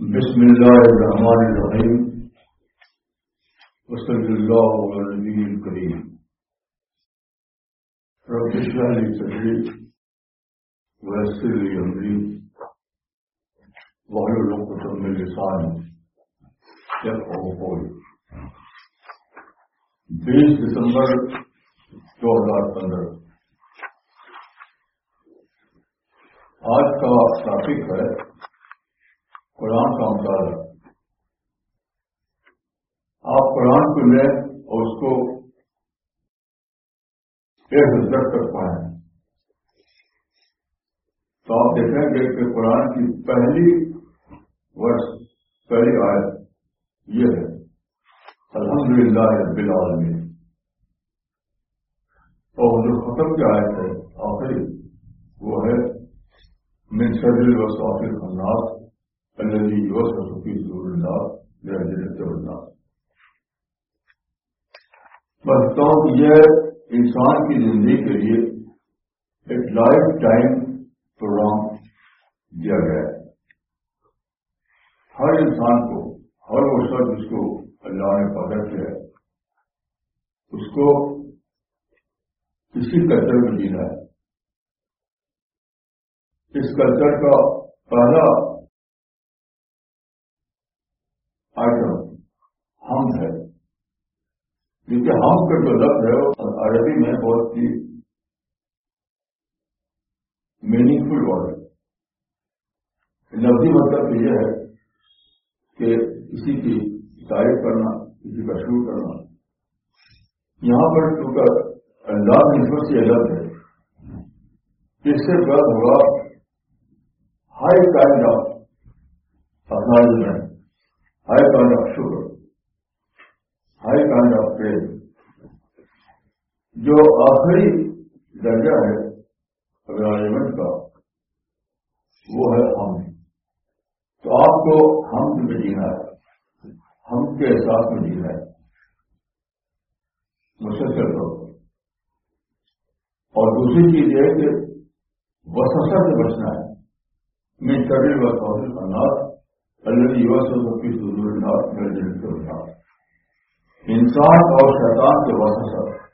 بسم الله الرحمن الرحيم وصلى الله على النبي الكريم رب اشرح لي صدري ويسر لي امري واحلل عقدة من لساني يفقهوا قولي بیس دسمبر دو ہزار پندرہ. آج کا ٹاپک ہے قرآن کا مطالعہ۔ آپ قرآن کو لیں اور اس کو ایک ہزار کر پائیں۔ تو آپ دیکھیں گے کہ قرآن کی پہلی ورس، پہلی آیت یہ ہے الحمد للہ رب العالمین۔ اور جو ختم کی آیت ہے، آخری، وہ ہے، من شر و الناس الذي يوسوس في صدور الناس لأجل الناس بتاؤ کہ یہ انسان کی زندگی کے لیے ایک لائف ٹائم پروگرام دیا گیا ہے۔ ہر انسان کو، ہر وہ شخص جس کو اللہ نے پیدا کیا ہے، اس کو کسی کلچر میں جینا ہے۔ اس کلچر کا پہلا آئٹم ہم ہے کیونکہ ہم کا جو لفظ ہے عربی میں بہت ہی میننگ فل ورڈ ہے۔ لفظی مطلب یہ ہے کہ کسی کی تعریف کرنا کسی کا شروع کرنا۔ یہاں پر کیونکہ اللہ نسبت سے الگ ہے اس سے بات ہوگا high kind of acknowledgement high kind of sugar high kind of pain جو آخری درجہ ہے ارانجمنٹ کا، وہ ہے ہم۔ تو آپ کو ہم میں جینا ہے۔ ہم کے احساس میں جینا ہے۔ مسلسل طور اور دوسری چیز یہ ہے کہ وسوسا سے بچنا ہے۔ میں شریر و سوشل اناج الذي يوسوس في صدور الناس انسان اور شیطان کے وسوسہ۔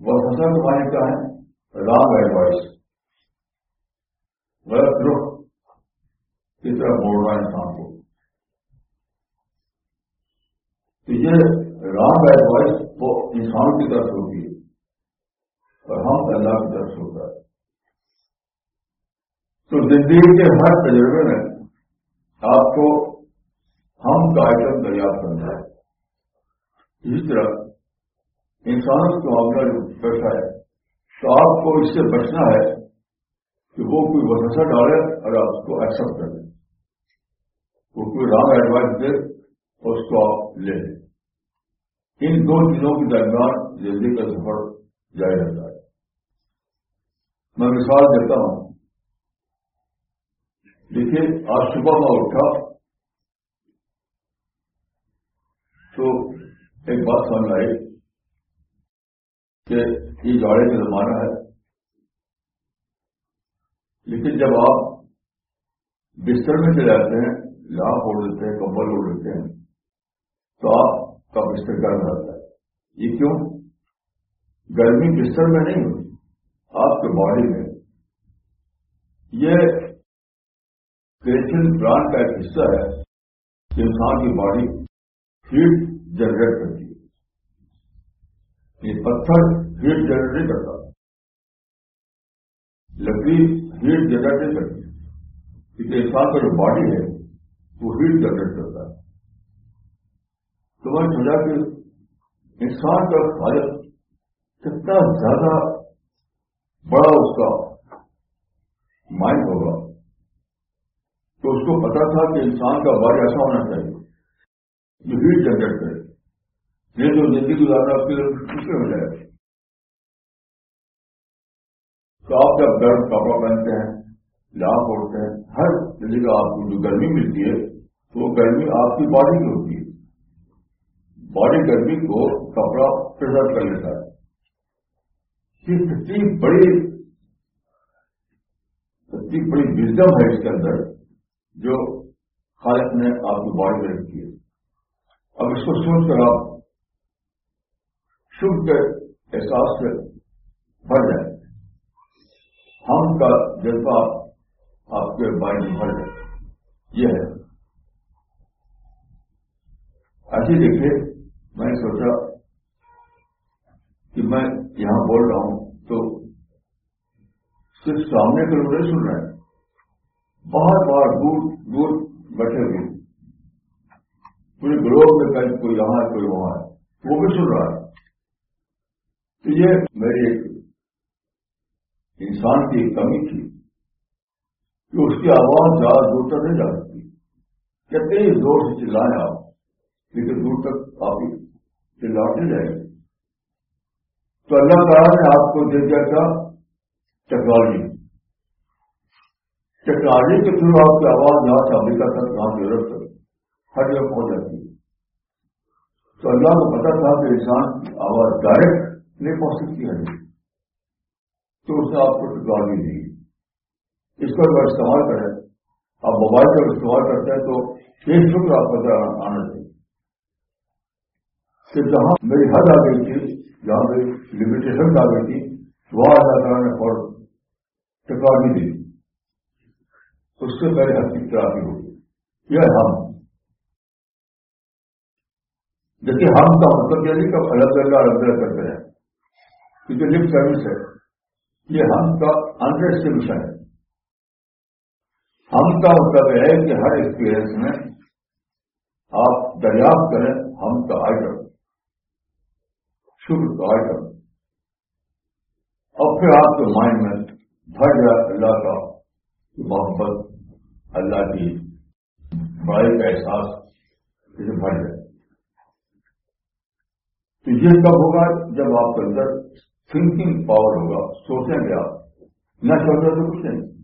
وسوسہ کے کیا ہے؟ رانگ ایڈوائس غلط رخ کی طرح موڑنا انسان کو۔ تو یہ رانگ ایڈوائس وہ انسان کی طرف ہوتی ہے اور ہم اللہ کی طرف ہوتا ہے۔ تو زندگی کے ہر تجربے میں آپ کو ہم کا آئٹم دریافت کرنا ہے۔ اسی طرح انسانوں کا معاملہ جو بیٹھا ہے تو آپ کو اس سے بچنا ہے کہ وہ کوئی وسوسہ ڈالے اور آپ اس کو ایکسپٹ کر دیں وہ کوئی رانگ ایڈوائس دے اور اس کو آپ لے لیں۔ ان دو چیزوں کے درمیان زندگی کا سفر جاری رہتا ہے۔ میں مثال دیتا ہوں۔ دیکھیے آج صبح میں اٹھا تو ایک بات سمجھ آئی کہ یہ گاڑی کا زمانہ ہے۔ لیکن جب آپ بستر میں چلے جاتے ہیں لاپ اوڑھ دیتے ہیں، کمبل اوڑھ دیتے ہیں، تو آپ کا بستر گرم رہتا ہے۔ یہ کیوں؟ گرمی بستر میں نہیں ہوتی، آپ کے باڈی میں۔ یہ کریشن برانڈ کا ایک حصہ ہے کہ انسان کی باڈی ہیٹ جنریٹ کرتی ہے یہ پتھر ہیٹ جنریٹ نہیں کرتا لکڑی ہیٹ جنریٹ نہیں کرتی کیونکہ انسان کا جو باڈی ہے وہ ہیٹ جنریٹ کرتا ہے تو میں سوچا کہ انسان کا خالق کتنا زیادہ بڑا اس کا مائنڈ ہوگا تو اس کو پتا تھا کہ انسان کا باڈی ایسا ہونا چاہیے۔ جو ہیٹ جنریٹ کرے۔ یہ جو زندگی گزارنا اس کے لیے مشکل ہو جائے۔ تو آپ جب گرم کپڑا پہنتے ہیں لاپ اوڑھتے ہیں، ہر جگہ آپ کو جو گرمی ملتی ہے، تو وہ گرمی آپ کی باڈی کی ہوتی ہے۔ باڈی گرمی کو کپڑا پرزرو کر لیتا ہے۔ کتنی بڑی کتنی بڑی وزڈم ہے اس کے اندر۔ جو خالق نے آپ کی باڈی میں رکھی ہے اب اس کو سوچ کر آپ شبھ کے احساس سے بھر جائیں۔ ہم کا جذبہ آپ کے باڈی میں بھر جائے۔ یہ ہے۔ ایسے دیکھیے، میں نے سوچا کہ میں یہاں بول رہا ہوں تو صرف سامنے کے لوگ نہیں سن رہے ہیں۔ باہر باہر دور دور بیٹھے ہوئے پورے گروہ میں کہیں کوئی یہاں ہے، کوئی وہاں ہے۔ وہ بھی سن رہا ہے۔ تو یہ میری ایک انسان کی ایک کمی تھی کہ اس کی آواز زیادہ دور تک نہیں جا سکتی۔ کتنے ہی زور سے چلائیں آپ، لیکن دور تک آپ چلاتے جائیں تو اللہ تعالیٰ نے آپ کو دے دیا کیا ٹیکنالوجی۔ ٹیکنالوجی کے تھرو آپ کی آواز جہاں سے امریکہ تک جہاں سے یورپ تک ہر جگہ پہنچ جاتی ہے۔ تو اللہ کو پتا تھا کہ انسان کی آواز ڈائریکٹ نہیں پہنچ سکتی ہے۔ تو اس نے آپ کو ٹیکنالوجی دی۔ اس کو اگر استعمال کریں آپ موبائل کا استعمال کرتے ہیں تو فیس بک آپ کو آنا چاہیے۔ کہ جہاں میری حد آ گئی تھی، جہاں میری لمیٹیشن آ گئی تھی وہاں اللہ تعالیٰ نے اور ٹیکنالوجی دی۔ اس سے میری حد کی ہوگی یہ ہم۔ دیکھیے ہم کا مطلب یہ نہیں کہ الگ الگ الگ الگ کرتے ہیں۔ کیونکہ لپ سروس ہے۔ یہ ہم کا انڈرسٹیبیوشن ہے۔ ہم کا مطلب ہے کہ ہر ایکسپیرئنس میں آپ دریافت کریں ہم کا آئٹم شکر کا آئٹم اور پھر آپ کے مائنڈ میں بھر جائے اللہ کا۔ محبت، اللہ کی بڑائی کا احساس اسے بھر جائے۔ تو یہ کب ہوگا؟ جب آپ کے اندر تھنکنگ پاور ہوگا۔ سوچیں گے آپ۔ نہ سوچے تو کچھ نہیں۔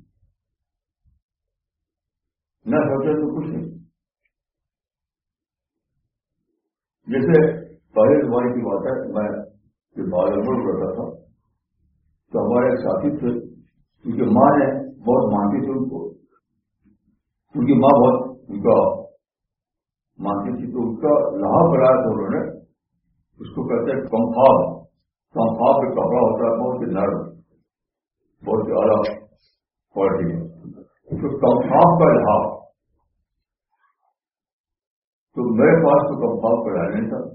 نہ سوچے تو کچھ نہیں۔ جیسے پہلے زمانے کی بات ہے، میں یہ بال کرتا تھا۔ تو ہمارے ساتھی تھے کیونکہ ماں نے بہت مانتی تھی ان کو۔ کیونکہ ماں بہت ان کا مانتی تھی، تو ان کا لاہ بنایا تھا انہوں نے۔ اس کو کہتے ہیں کمفاب کمفاب کا کپڑا ہوتا ہے بہت ہی نرم، بہت ہی اعلیٰ کوالٹی میں اس کمفاب کا لحاظ تو میرے پاس تو کمفاب کا لحاظ نہیں تھا۔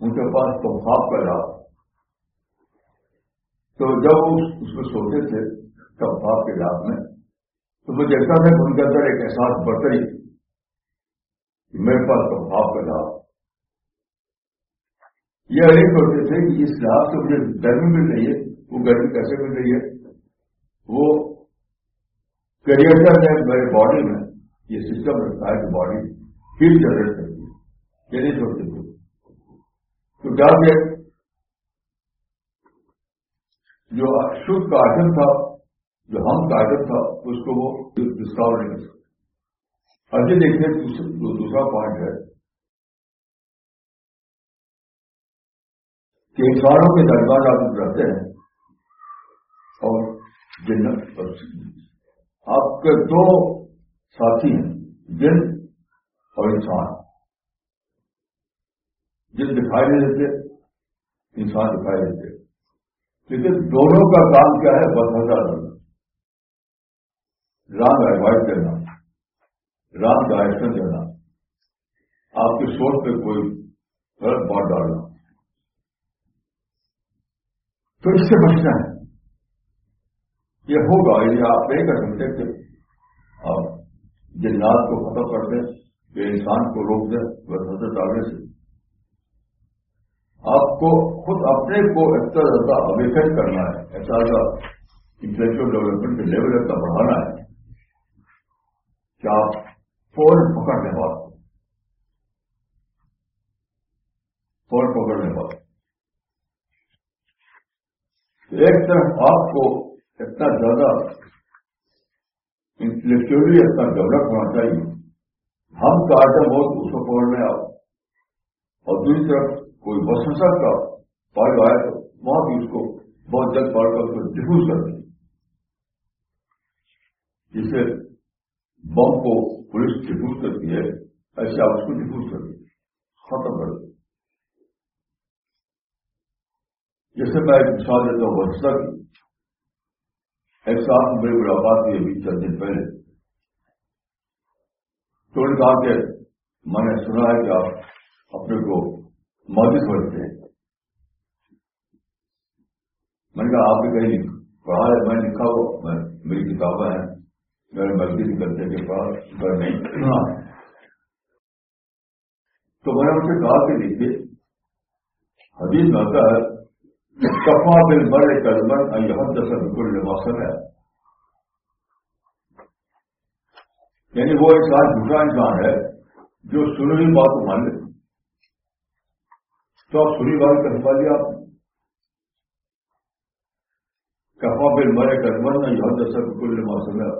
ان کے پاس کمفاب کا لحاظ تو جب اس میں سوتے تھے کمفاب کے لحاظ میں، تو میں دیکھتا تھا کہ ان کے اندر ایک احساس بڑھتا ہی میرے پاس تو خواب کا لاپ یہ نہیں کرتے تھے کہ اس لحاظ سے مجھے گرمی مل رہی ہے، وہ گرمی کیسے مل رہی ہے؟ وہ کریٹر ہے میرے باڈی میں، یہ سسٹم رکھتا ہے کہ باڈی ہیٹ جنریٹ کرتی ہے، یہ نہیں سوچتے تھے۔ تو کیا کہ جو شدھ کا تھا، جو ہم کا تھا، اس کو وہ ڈسکاور نہیں کر سکتے ابھی دیکھیے، دوسرا پوائنٹ ہے کہ انسانوں کے دربار آپ رہتے ہیں اور جنت آپ کے دو ساتھی ہیں، جن اور انسان۔ جن دکھائی نہیں دیتے، انسان دکھائی دیتے۔ لیکن دونوں کا کام کیا ہے بس ہزار رام ایڈوائز کرنا رام کا دینا۔ آپ کی سوچ پہ کوئی غلط بات ڈالنا تو اس سے بچنا ہے۔ یہ ہوگا، یہ آپ نہیں کر سکتے کہ آپ جنات کو ختم کر دیں کہ انسان کو روک دیں، بس نظر ڈالنے سے۔ آپ کو خود اپنے کو اتنا زیادہ اویکن کرنا ہے، ایسا انٹلیکچل ڈیولپمنٹ کے لیول اتنا بڑھانا ہے کہ آپ فون پکڑنے والا فون پکڑنے والا ایک طرف آپ کو اتنا زیادہ انٹلیکچولی اتنا ڈیولپ ہونا چاہیے، ہم کا آئٹم بہت اس کو پکڑنے آؤ۔ اور دوسری طرف کوئی وسوسا کا پارٹ آئے تو وہاں بھی اس کو بہت جلد پڑھ کر اس کو کر دیں جسے بم کو پولیس ڈفیوز کرتی ہے، ایسے آپ اس کو ڈفیوز کر دیں ختم کر دیں جیسے میں ایک مثال دیتا ہوں ورسا کی۔ ایک ساتھ میری ملاقات ہوئی ابھی چند دن پہلے۔ تو انہوں نے کہا کہ میں نے سنا ہے کہ آپ اپنے کو مودی سمجھتے ہیں۔ میں نے کہا، آپ بھی کہیں پڑھا ہے، میں لکھا ہو میں میری کتابیں ہیں۔ میرے مسجد نکلتے کے پاس پر نہیں تو میں نے ان سے کہا کہ دیکھیے، حدیث میں آتا ہے، کفا بل بڑے کلمن حد سے بالکل موسم ہے یعنی وہ انسان جھوٹا انسان ہے جو سنی بات مان لیتے تو آپ سنی بات کر پا لیا۔ آپ کفا بل بڑے کلمن حد سے بالکل موسم ہے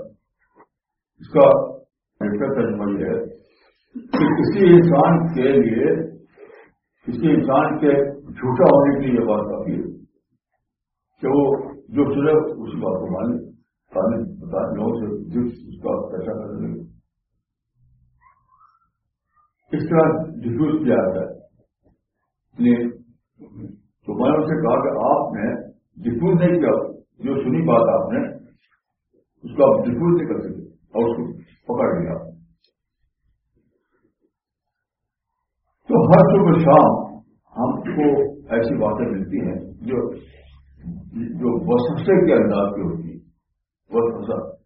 اس کا ترجمہ یہ ہے کہ کسی انسان کے لیے، کسی انسان کے جھوٹا ہونے کی یہ بات کافی ہے کہ وہ جو سنے اسی بات کو مانے۔ تعلیم بتا لوگوں سے جس اس کا پیسہ کرنے لگے۔ اس طرح ڈفیوز کیا جاتا ہے۔ تو میں نے اسے کہا کہ آپ نے ڈفیوز نہیں کیا، جو سنی بات آپ نے، اس کو آپ ڈفیوز نہیں کر سکتے اور اس کو پکڑ لیا۔ تو ہر صبح شام ہم کو ایسی باتیں ملتی ہیں جو جو وسفے کے انداز کی ہوتی ہے وسفا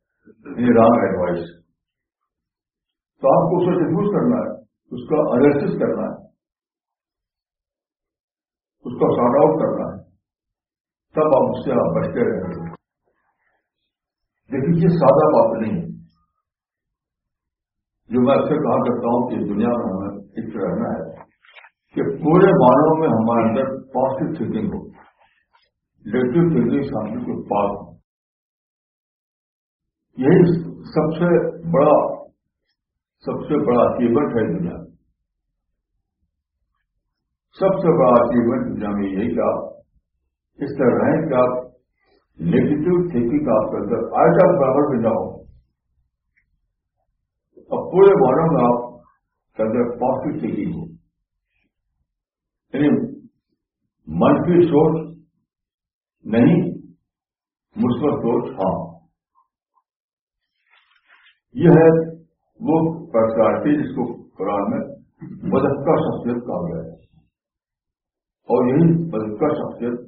یعنی ایڈوائس۔ تو آپ کو اسے ڈفیوز کرنا ہے، اس کا انالس کرنا ہے۔ اس کا سارٹ آؤٹ کرنا ہے۔ تب آپ اس سے آپ بچتے رہیں گے لیکن یہ سادہ بات نہیں ہے۔ جو میں اکثر کہا کرتا ہوں کہ دنیا میں ہمیں ایک رہنا ہے کہ پورے معنوں میں ہمارے اندر پازیٹو تھنکنگ ہو۔ نیگیٹو تھنکنگ سامنے کے پاس ہو یہی سب سے بڑا سب سے بڑا اچیومنٹ ہے دنیا میں۔ سب سے بڑا اچیومنٹ دنیا میں یہی کہ آپ اس طرح رہیں کہ آپ نیگیٹو تھنکنگ آپ کے اندر آئے برابر بھی نہ ہو اب پورے معنوں میں آپ کے اندر پازیٹو تھنکنگ ہو۔ یعنی منفی سوچ نہیں، مثبت سوچ ہاں۔ یہ ہے وہ پرسنالٹی جس کو قرآن میں بدکا شخصیت کہا گیا ہے۔ اور یہی بدکا شخصیت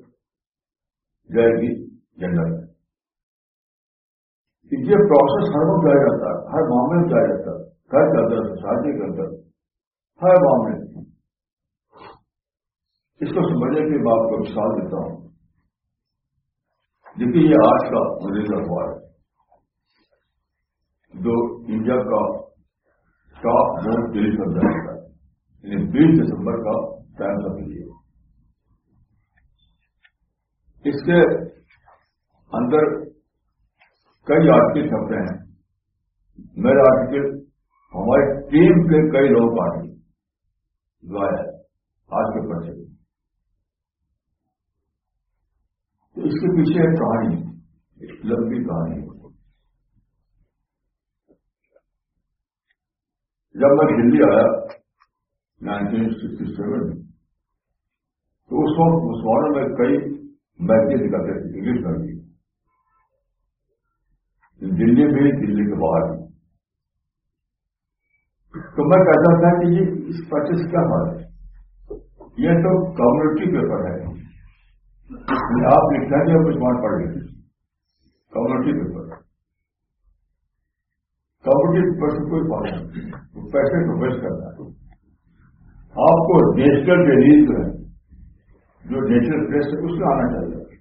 جائے گی جنرل میں۔ یہ پروسیس ہر وقت جایا جاتا ہے، ہر معاملے میں جایا جاتا ہے۔ گھر کے اندر سوسائٹی کے اندر، ہر معاملے اس کو سمجھنے کے بعد کو مثال دیتا ہوں۔ دیکھیے، یہ آج کا مریض اخبار ہے۔ جو انڈیا کا ٹاپ موسٹ ڈیلی سمجھا جاتا ہے یعنی بیس دسمبر کا ٹائم سمجھ لیے اس کے اندر کئی آرٹیکل چھپتے ہیں۔ میرے آرٹیکل ہماری ٹیم کے کئی لوگ پارٹی جو ہے، آج کے پرچے تو اس کے پیچھے ایک کہانی ایک لمبی کہانی جب میں دلی آیا نائنٹین سکسٹی سیون تو اس وقت مسلمانوں میں کئی میگزین نکلتے تھے انگلش میگزین دلی میں دلی کے باہر۔ تو میں کہتا تھا کہ یہ اس پرچیز کیا بات ہے۔ یہ تو کمیونٹی پیپر ہے۔ آپ لکھنا کہ کچھ بات پڑھ لیجیے کمیونٹی پیپر۔ کمیونٹی پیپر سے کوئی بات نہیں۔ پیسے کو بیچ کرنا ہے۔ آپ کو نیشنل ڈیلیز ہے۔ جو نیشنل پریس ہے، اس میں آنا چاہیے۔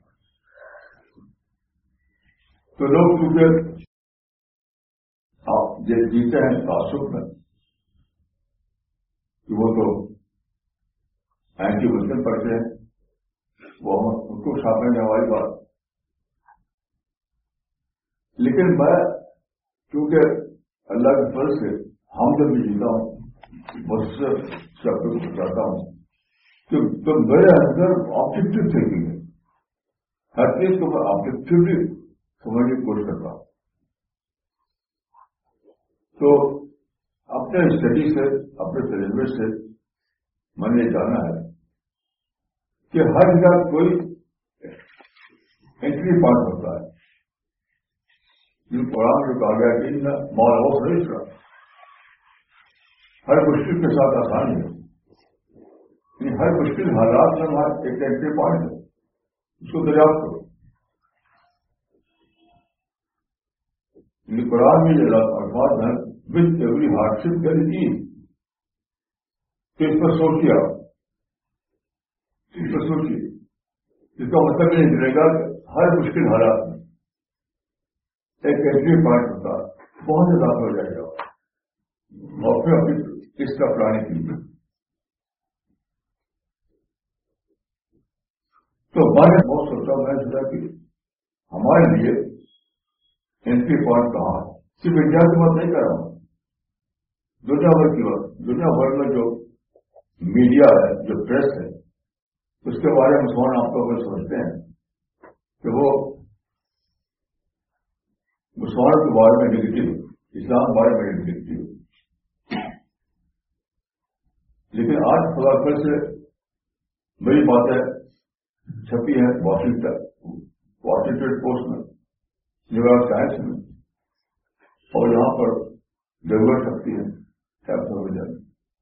تو لوگ چونکہ آپ جیتے ہیں، تعصب میں، کہ وہ تو اینٹی مسلم پڑھتے ہیں۔ وہ ان کو شامل ہماری بات۔ لیکن میں، کیونکہ اللہ کے فضل سے ہم جب بھی جیتا ہوں بس سے شبد کو بتاتا ہوں کہ تو میرے اندر آبجیکٹو تھنکنگ ہے۔ ہر چیز کو میں آبجیکٹولی سمجھنے کی کوشش کرتا ہوں۔ تو اپنے اسٹڈی سے، اپنے سلیبس سے میں نے جانا ہے کہ ہر جگہ کوئی انٹری پوائنٹ ہوتا ہے۔ جو قرآن جو کہا گیا کہ مال ہر مشکل کے ساتھ آسانی ہے۔ یعنی ہر مشکل حالات میں ہمارا ایک انٹری پوائنٹ ہے اس کو دریافت کرو۔ یعنی قرآن میں جو الفاظ ہیں وتھ ایوری ہارڈ شپ کر دی تو اس پر سوچیے آپ اس پر سوچیے اس کا مطلب یہ نکلے گا ہر مشکل حالات میں ایک ایسے پوائنٹ ہوتا بہت زیادہ ہو جائے گا۔ اور پھر اپنی اس کا پلاننگ کی۔ تو میں نے بہت سوچا میں سوچا کہ ہمارے لیے انٹری پوائنٹ کہاں ہے؟ صرف انڈیا کی بات نہیں کر رہا ہوں۔ دنیا بھر کی بات، دنیا بھر میں جو میڈیا ہے، جو پریس ہے، اس کے بارے میں سونا آپ کو سوچتے ہیں کہ وہ مسلمان کے بارے میں نگیٹو اسلام کے بارے میں نگیٹو لیکن آج خدا کر سے بڑی باتیں چھپی ہیں واشنگٹن واشنگٹن پوسٹ میں نیو یارک ٹائمس میں اور یہاں پر ضرورت سکتی ہے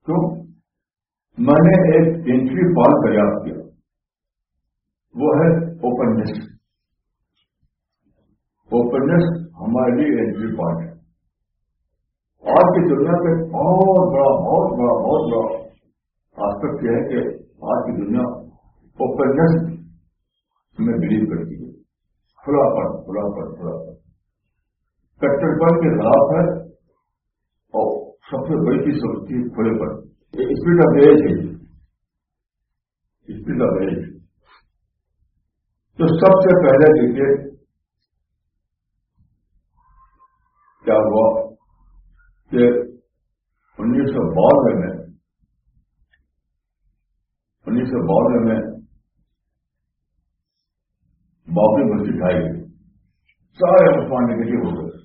کیوں میں نے ایک انٹری پال تیار کیا وہ ہے اوپننیس اوپننس ہمارے لیے انٹری پوائنٹ ہے آج کی دنیا پہ بہت بڑا بہت بڑا بہت بڑا آسپیکٹ یہ ہے کہ آج کی دنیا اوپننس میں بلیو کرتی ہے کھلا پر کھلا پر کھلا پر کٹر پن کے خلاف ہے اور سب سے بڑی چیز سوچتی ہے کھلے پر اسپیڈ آف ایج ہے۔ اسپیڈ آف ایج تو سب سے پہلے دیکھیے کیا ہوا کہ انیس سو بانوے میں، انیس سو بانوے میں بابری مسجد آئی سارے مسلمان نگیٹو ہو گئے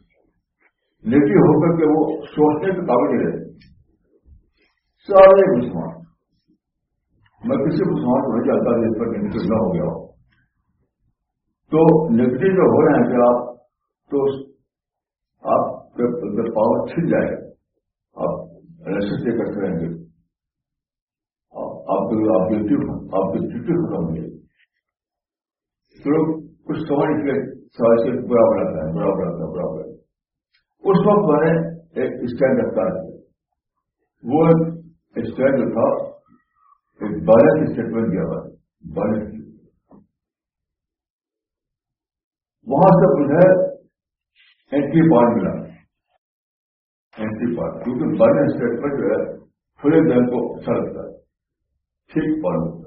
نگیٹو ہو کر کے وہ سوچنے کے قابل رہے سارے مسلمان میں کسی مسلمان کو نہیں چاہتا جس پر نگیٹو نہ ہو گیا ہو تو نگیٹو جو ہو رہے ہیں کہ آپ تو آپ اگر پاور چھل جائے آپ ایسے کرتے رہیں گے آپ کی ڈیوٹی ختم ہو گئی تو کچھ سمجھ کے سوال سے برا بڑھاتا ہے برا بڑھاتا ہے برا بڑھاتا اس وقت میں نے ایک اسٹینڈ رکھتا ہے وہ اسٹینڈ جو تھا، ایک بیلنس اسٹیٹمنٹ دیا ہوا بیلنس وہاں سے مجھے اینٹری پوائنٹ ملا۔ اینٹری پوائنٹ کیونکہ بن اسٹیٹمنٹ جو ہے کھلے دن کو اچھا لگتا ہے۔ ٹھیک پوائنٹ ہوتا ہے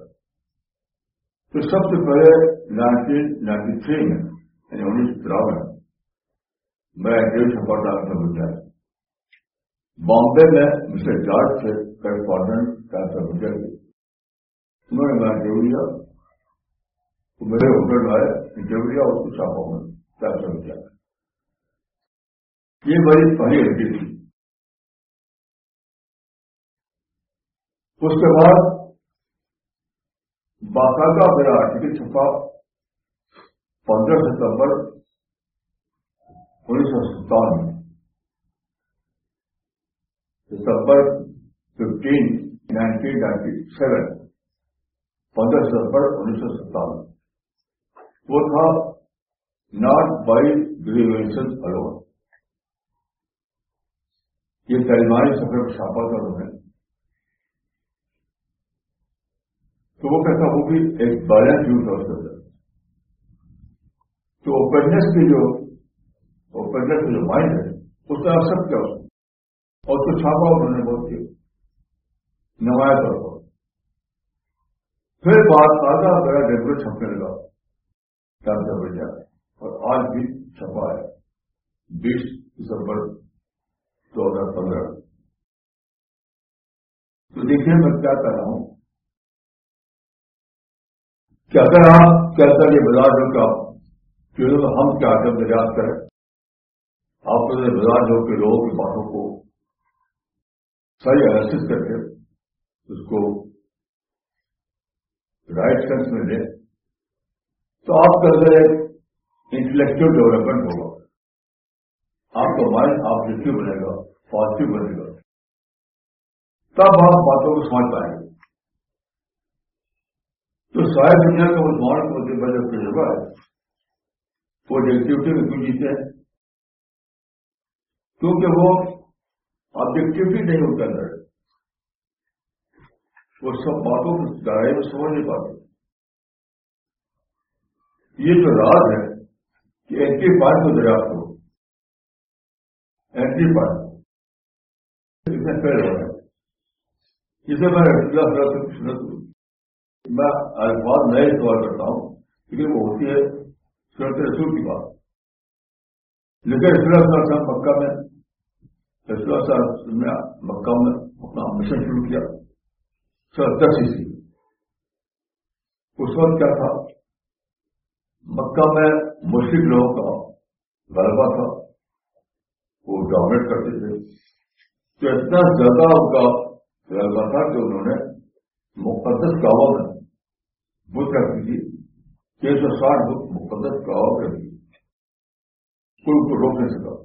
تو سب سے پہلے نائنٹین نائنٹی تھری میں یعنی انیس سو تراون میں ڈیل چھپا ڈاک میں گزرا بامبے میں مسٹر جارج سے کرسپونڈنٹ ٹرانسفر گزر گئی انہوں نے میں انٹرویو لیا تو میرے ہوٹل میں آئے، انٹرویو لیا اس کو چھاپا میں ٹرانسفر گزرا یہ بڑی پہلی ہڈی تھی اس کے بعد باقاعدہ میرا آرٹیکل چھپا پندرہ ستمبر انیس سو ستاون ستمبر ففٹین نائنٹین نائنٹی سیون پندرہ ستمبر انیس سو ستاون وہ تھا ناٹ بائی گریویشن الون یہ تعلیمانی سفر چھاپا تھا انہوں نے۔ تو وہ کہتا وہ بھی ایک بیلنس یوز ہو سکتا تو اوپنس کی جو اوپنس کی جو مائنڈ ہے اس کا اثر کیا اس اور اس کو چھاپا انہوں نے بہت کیا، نمایاں طور پر۔ پھر بات تازہ میرا ریگولر چھپنے لگا ڈاکٹر بڑھ جائے اور آج بھی چھپا ہے، بیس دسمبر دو ہزار پندرہ۔ تو دیکھیے میں کیا کر رہا ہوں۔ کہ اگر آپ کہتا یہ بازار جو کہ کیوں؟ ہم کیا کر دریافت کریں۔ آپ کو بازار جو کہ لوگوں کی باتوں کو صحیح ایسس کر کے اس کو رائٹ سینس میں لیں۔ تو آپ کا اندر ایک انٹلیکچل ڈیولپمنٹ ہوگا۔ آپ کا مائنڈ آبجیکٹو بنے گا پازیٹو بنے گا۔ تب آپ باتوں کو سمجھ پائیں گے۔ تو ساری دنیا کا مسلمان کو وجہ تجربہ ہے، وہ نیگیٹوٹی میں کیوں جیتے ہیں۔ کیونکہ وہ آبجیکٹیوٹی نہیں ہوتا اندر وہ سب باتوں کی گہرائی میں سمجھ نہیں پاتے۔ یہ جو راز ہے کہ اینٹی پارٹ کو دریافت ہو اینٹی پارٹ اتنے فیل ہو رہا ہے۔ جسے میں سے کچھ میں الفاظ نئے سوال کرتا ہوں، لیکن وہ ہوتی ہے سرت رسول کی بات۔ لیکن اس مکہ میں فیصلہ صاحب میں مکہ میں اپنا مشن شروع کیا سر دس سی اس وقت کیا تھا؟ مکہ میں مشرق لوگوں کا غلبہ تھا، وہ ڈومنیٹ کرتے تھے۔ تو اتنا زیادہ ان کا غلبہ تھا کہ انہوں نے مقدس کعبہ میں بت رکھ دی چھ سو ساٹھ مقدس کعبہ میں رکھ دی کوئی کو روک نہیں سکا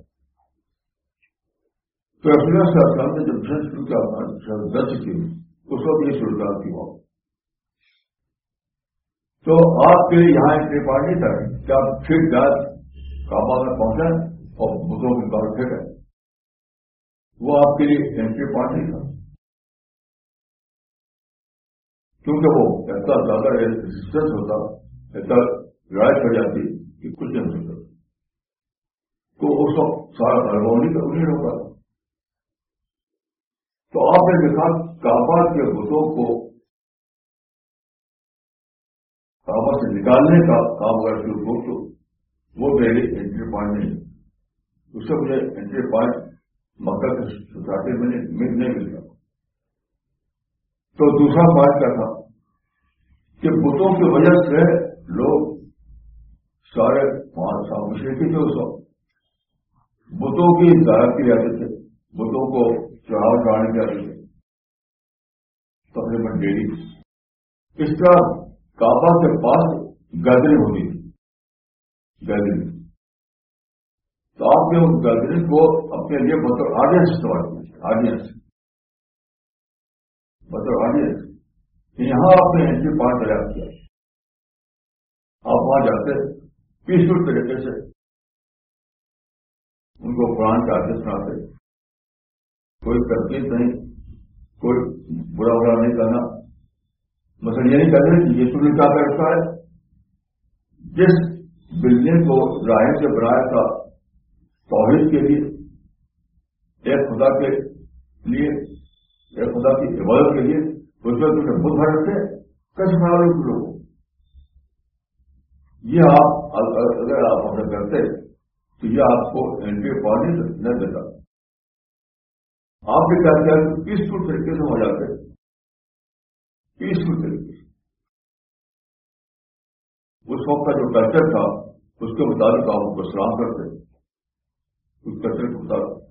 تو اپنے سرکار نے جب مشن شروع کیا تھا درج کی اس وقت یہ صورتحال کی ہوا تو آپ کے یہاں انٹری پارٹی تھا کہ آپ پھر جات کعبہ میں پہنچے اور بدھوں کے بار پھر گئے وہ آپ کے لیے انٹری پارٹی تھا۔ کیونکہ وہ ایسا زیادہ ریزسٹنس ہوتا، ایسا لڑائی پڑ جاتی کہ کچھ نہیں سکتا تو اس وقت سارا نہیں کا انہیں روکا تھا تو آپ نے دیکھا، کعبہ کے بتوں کو کعبہ سے نکالنے کا کام اگر شروع ہو تو، وہ میری انٹری پوائنٹ نہیں اس سے مجھے انٹری پوائنٹ مکہ کی سوسائٹی میں نہیں ملتا تو دوسرا بات کیا تھا کہ بتوں کی وجہ سے لوگ سارے پانچ سال مشرقی تھے اس وقت بتوں کی ہدایت کی جاتے تھے بتوں کو چڑھاؤ چڑھانے کے لیے تقریباً ڈیری اس طرح کعبہ کے پاس گدری ہوتی تھی گدری تو آپ نے اس گدری کو اپنے لیے مطلب آڈینس استعمال کیا۔ آڈینس مطلب یہاں آپ نے انٹری پوائنٹ دریافت کیا آپ وہاں جاتے پیسفل طریقے سے ان کو قرآن کے آدیش سناتے۔ کوئی ترکیب نہیں، کوئی برا برا نہیں کرنا۔ مثلا یہ نہیں کہتے کہ یہ تمہیں کیا کرتا ہے؟ جس بلڈنگ کو ظاہر سے بنایا تھا، توحید کے لیے، ایک خدا کے لیے ایک خدا کی عبادت کے لیے اس میں تمہیں بت بھرتے کچھ بڑا لوگ یہ آپ اگر آپ آڈر کرتے تو یہ آپ کو اینٹی پانی نہ دیتا آپ نے کیا کیا؟ پیسفل طریقے سے ہو جاتے پیسفل طریقے سے۔ اس وقت کا جو کلچر تھا، اس کے مطابق آپ کو سلام کرتے اس کلچر کے مطابق۔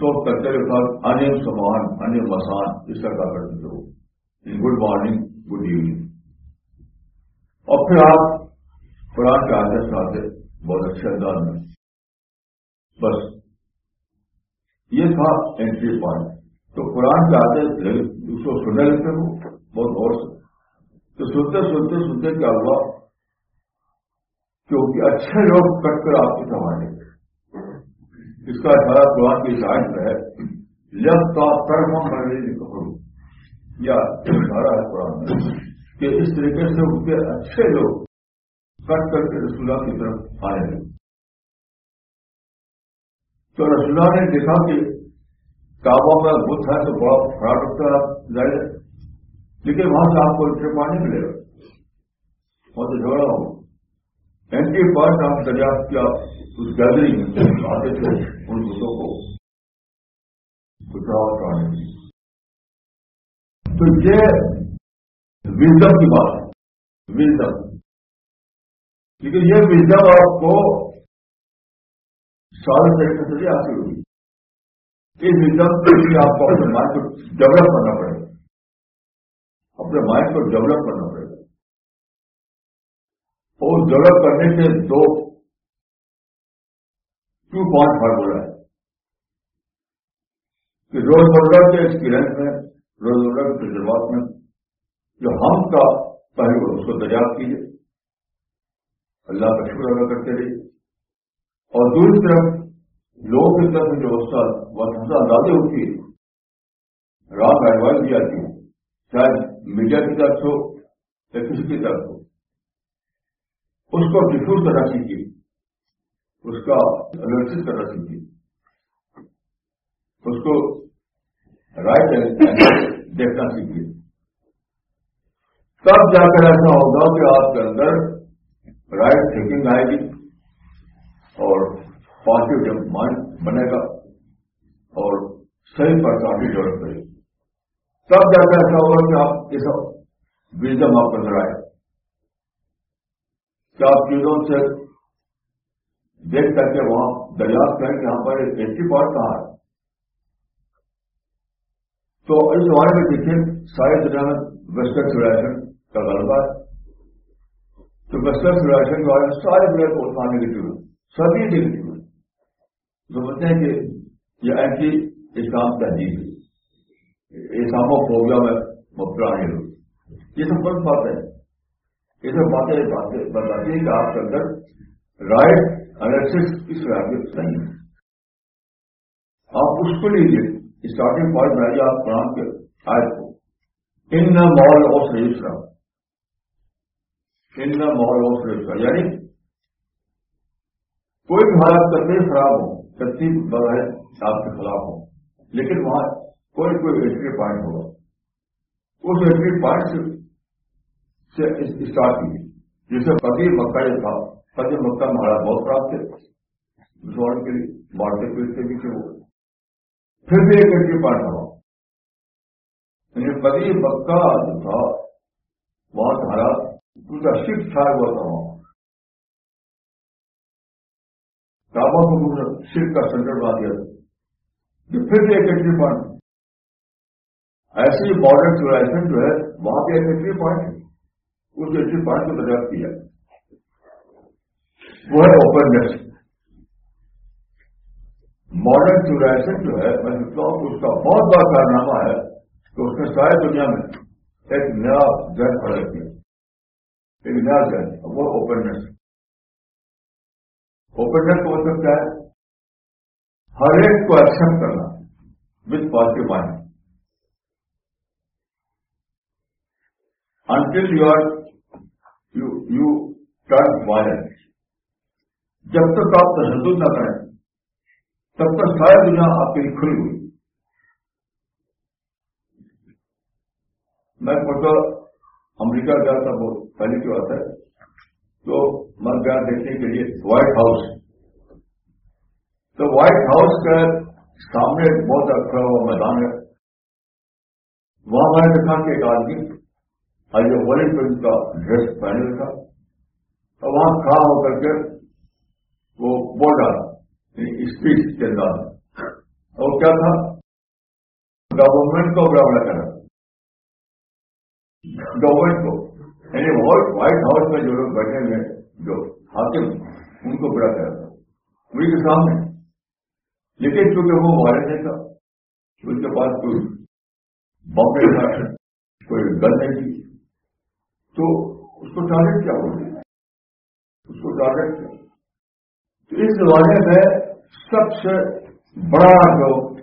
اس کلچر کے ساتھ انیم مسان اس کا کرتے تھے گڈ مارننگ گڈ ایوننگ اور پھر آپ قرآن کے آدیش آتے بہت اچھے انداز میں۔ بس، یہ تھا اینٹری پوائنٹ تو قرآن کے آتے اس کو سننے لگتے ہو؟ بہت غور سے۔ تو سنتے سنتے سنتے کیا ہوا؟ کیونکہ اچھے لوگ کٹ کر آپ کی سنبھالیں اس کا اشارہ قرآن کی شاید ہے جب کا کرم کرنے پکڑوں یا اشارہ ہے قرآن میں کہ اس طریقے سے ان کے اچھے لوگ کٹ کر کے رسولہ کی طرف آئے ہیں۔ تو رسولہ نے دیکھا کہ کعبہ میں بت ہے تو بڑا فراڈ کا ظاہر ہے۔ لیکن وہاں سے آپ کو انٹر پانی ملے گا۔ وہاں سے جھگڑا ہو۔ این کے پاس آپ دریافت کیا، اس گیدرنگ میں آتے تھے۔ ان بتوں کو گجراؤ کرانے کی تو یہ وزڈم کی بات ہے وزڈم لیکن یہ وزڈم آپ کو سارے طریقے سے حاصل ہوئی اس وزڈم کے لیے آپ کو اپنے مائنڈ کو ڈیولپ کرنا پڑے گا اپنے مائنڈ کو ڈیولپ کرنا پڑے گا اور ڈیولپ کرنے کے دو ٹو پوائنٹ فارمولا ہے؟ کہ روزمرہ کے ایکسپیرئنس میں روزمرہ کے تجربات میں جو ہم کا پہلو اس کو دریافت کیجیے، اللہ کا شکر ادا کرتے رہیے۔ اور دوسری طرف، لوگوں کی طرف جو استاد وسط اندازے ہوتی ہے، رات ایڈوائز بھی آتی ہے چاہے میڈیا کی طرف ہو یا کسی کی طرف ہو، اس کو ڈفیوز کرنا سیکھیے۔ اس کا انالسس کرنا سیکھیے اس کو رائٹ دیکھنا سیکھیے۔ تب جا کر ایسا ہوگا کہ آپ کے اندر رائٹ تھنکنگ آئے گی اور پازیٹو مائنڈ بنے گا اور صحیح پرکار کی ضرورت پڑے گی تب جا کر ایسا ہوگا کہ آپ یہ سب ویزم آپ کے اندر آئے۔ کیا آپ چیزوں سے دیکھ کر کے وہاں دریافت کریں کہ یہاں پر ایک ایسی پارٹ کہاں ہے۔ تو اس زمانے میں دیکھیں ساری دنیا میں ویسٹرن سیولائزیشن کا غلبہ ہے۔ تو ویسٹرن سیولائزیشن کے بارے میں سارے دنیا کو اتنا نگیٹو ہے سبھی نگیٹو ہے سمجھتے ہیں کہ یہ اینٹی اسلام تہذیب ہے اسلامو فوبیا میں مبتلا نہیں ہوئی یہ سب غلط بات ہے یہ سب باتیں بتاتی ہیں کہ آپ کے اندر رائٹ انالسس اس طرح نہیں ہے آپ اس کو لیجیے اسٹارٹنگ پوائنٹ بنائیے آپ قرآن کے آج کو۔ ان ماحول اور سہیشرا ان ماحول اور سہیشرا یعنی کوئی بھی حالت کرتے خراب ہو، ترتیب بغیر آپ کے خلاف ہو، لیکن وہاں کوئی کوئی انٹری پوائنٹ ہوگا۔ اس انٹری پوائنٹ سے اسٹارٹ کی جسے پتی مکہ یہ تھا۔ پتی مکہ میں بہت خراب تھے۔ مسلمان کے لیے مارتے پیٹتے بھی تھے وہ۔ پھر بھی ایک انٹری پوائنٹ ہوا۔ یعنی پتی مکہ جو تھا، وہاں سے حالات پورا شفٹ چھایا ہوا تھا وہاں۔ کعبہ کو صرف کا سینٹر بنا دیا۔ تھا پھر بھی ایک ایکٹری پوائنٹ ایسی ماڈرن سیولائزیشن جو ہے، وہاں پہ ایک ایکٹری پوائنٹ ہے اس ایکٹری پوائنٹ کو دریافت کیا۔ وہ ہے اوپننیس ماڈرن سیولائزیشن جو ہے، میں سمجھتا ہوں کہ اس کا بہت بڑا کارنامہ ہے کہ اس نے ساری دنیا میں ایک نیا جن کھڑا کیا. ایک نیا جن وہ اوپننیس اوپننس ہو سکتا ہے؟ ہر ایک کو ایکسپٹ کرنا. With positive mind until you are you turn violent جب تک آپ تشدد نہ کریں، تب تک ساری دنیا آپ کے لیے کھلی ہوئی۔ میں پتا امریکہ گیا تھا، وہ پہلی کی بات ہے تو من گیا دیکھنے کے لیے وائٹ ہاؤس تو وائٹ ہاؤس کا سامنے بہت اچھا ہوا میدان ہے۔ وہاں میں نے دیکھا کہ ایک آدمی آج فلم کا ڈریس پہنے تھا۔ اور وہاں کھڑا ہو کر کے بول ڈالا اسپیچ کے انداز اور کیا تھا گورنمنٹ کو برابر کرا گورنمنٹ کو یعنی وائٹ ہاؤس میں جو لوگ بیٹھے ہوئے جو حاکم ان کو برا کیا تھا وہی کے سامنے لیکن چونکہ وہ وائرس نہیں تھا ان کے پاس کوئی بم نہیں تھا کوئی گن نہیں تھی تو اس کو ٹارگیٹ کیا ہو اس کو ٹارگیٹ کیا اس زمانے میں سب سے بڑا جو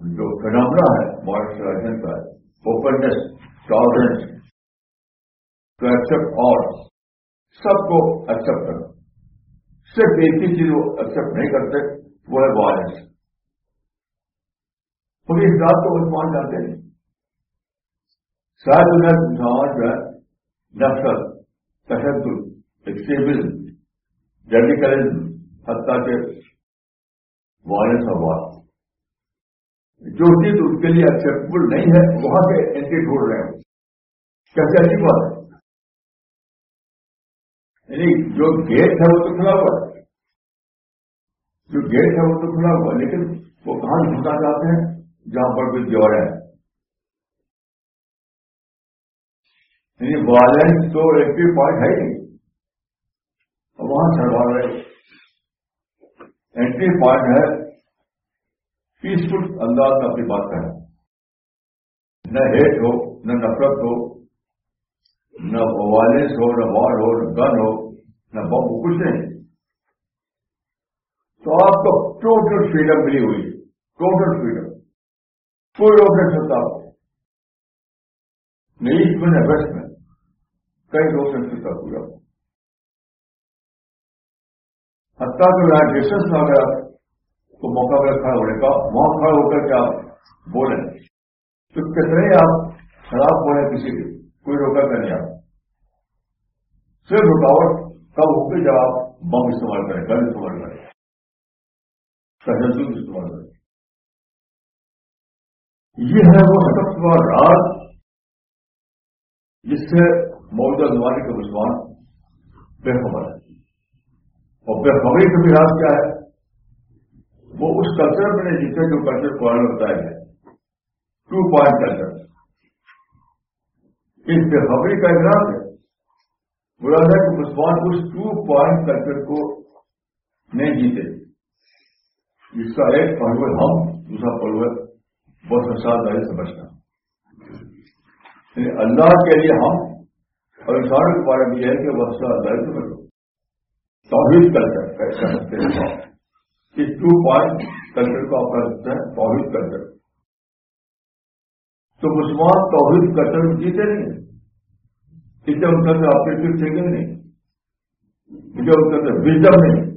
جو فنامنا ہے ماڈرن کا اوپننس ٹالرنس ٹو ایکسپٹ اور سب کو ایکسپٹ کرو۔ صرف ایک ہی چیز وہ ایکسپٹ نہیں کرتے، وہ ہے وائلنس کیونکہ اس بات کو مسلمان جانتے ہیں۔ شاید انہیں مسلمان جو ہے نفرت تشدد ایکسٹریمزم ریڈیکلزم حتیٰ کے وائلنس اور وار جو چیز اس کے لیے ایکسپٹیبل نہیں ہے، وہاں سے اینٹی ڈھونڈ رہے ہیں۔ کیسے اچھی بات ہے۔ یعنی جو گیٹ ہے وہ تو کھلا ہوا ہے۔ جو گیٹ ہے وہ تو کھلا ہوا ہے، لیکن وہ کہاں گھسنا چاہتے ہیں؟ جہاں پر کوئی دیوار ہے۔ یعنی وائلنس تو ایکٹیو پوائنٹ ہے ہی۔ نہیں اور وہاں سروا رہے اینٹری پوائنٹ ہے۔ پیسفل انداز میں اپنی بات کریں۔ نہ ہیٹ ہو، نہ نفرت ہو، نہ وائلنس ہو، نہ وار ہو، نہ گن ہو، نہ بم ہو، کچھ نہیں۔ تو آپ کو ٹوٹل فریڈم ملی ہوئی۔ ٹوٹل فریڈم کوئی روک نہیں سکتا آپ نہیں اس میں نے ویسٹ میں کئی روک نہیں سکتا پورا۔ حتیٰ کہ یہاں ڈسٹینس میں اگر تو موقع پہ کھڑا ہونے کا وہاں کھڑا ہو کر کے آپ بولیں تو کتنے آپ خراب بولیں کسی بھی کوئی روکا کر نہیں آپ صرف رکاوٹ کب ہوگی جب آپ بم استعمال کریں گن استعمال کریں استعمال کریں یہ ہے وہ سب رات جس سے موجودہ زمانے کے مسلمان بے خبر ہے اور بے خبری کا بھی کیا ہے؟ وہ اس کلچر میں نہیں جیتے جو کلچر قرآن بتایا ہے ٹو پوائنٹ کلچر اس بے خبری کا اعلان ہے۔ برا ہے کہ مسلمان اس ٹو پوائنٹ کلچر کو نہیں جیتے۔ جس کا ایک پہلو ہم، دوسرا پہلو ہے بہت فساد داری سمجھنا یعنی اللہ کے لیے ہم اور انسانوں کے بارے میں یہ ہے کہ وہ فساد داری سمجھو توحید کلچر کر سکتے ہیں۔ اس ٹو پوائنٹ کلچر کو آپ کر ہیں توحید کلچر تو مسلمان توحید کلچر میں جیتے نہیں ہیں۔ اسے ان کے آپ کے تھے گے نہیں۔ مجھے ان کے وزڈم نہیں۔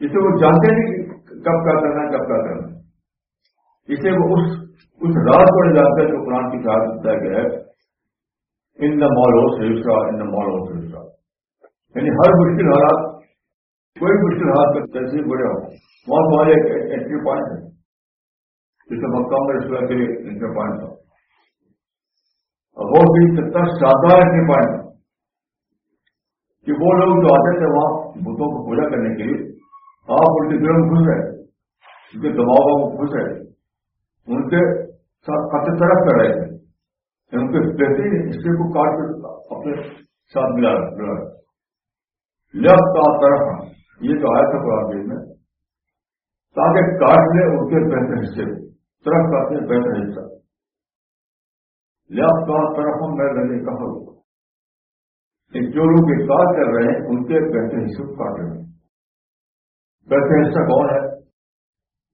اسے وہ جانتے نہیں کب کیا کرنا ہے، کب کیا کرنا اسے وہ اس اس رات کو جاتا ہے جو قرآن کی کہا بتایا گیا ہے۔ ان دا مال ہو سیوسا ان دا مال ہو سیوسا یعنی ہر مشکل حالات، کوئی مشکل حالات کا کیسے بڑے ہو، وہاں تمہارے انٹری پوائنٹ ہے۔ جسے مکہ میں اس کے لیے انٹری پوائنٹ تھا اور وہ بھی کتنا سادہ انٹری پوائنٹ تھا کہ وہ لوگ جو آتے تھے وہاں بتوں کو پوجا کرنے کے لیے، آپ ان کے دل میں خوش رہے ان کے دباؤ میں خوش رہے ان کے ساتھ اپنے طرف کر رہے تھے۔ یعنی ان کے بہترین حصے کو کاٹ کر اپنے ساتھ ملا ملا۔ لفظ کا طرف یہ تو آیا تھا قرآن میں۔ تاکہ کاٹ لے ان کے بہتر حصے کو طرف کاٹے بہتر حصہ۔ لفظ کا طرف ہم، میں رہنے کا حل جو لوگ کاٹ کر رہے ہیں، ان کے بہتر حصے کو کاٹ رہے ہیں۔ بہتر حصہ کون ہے؟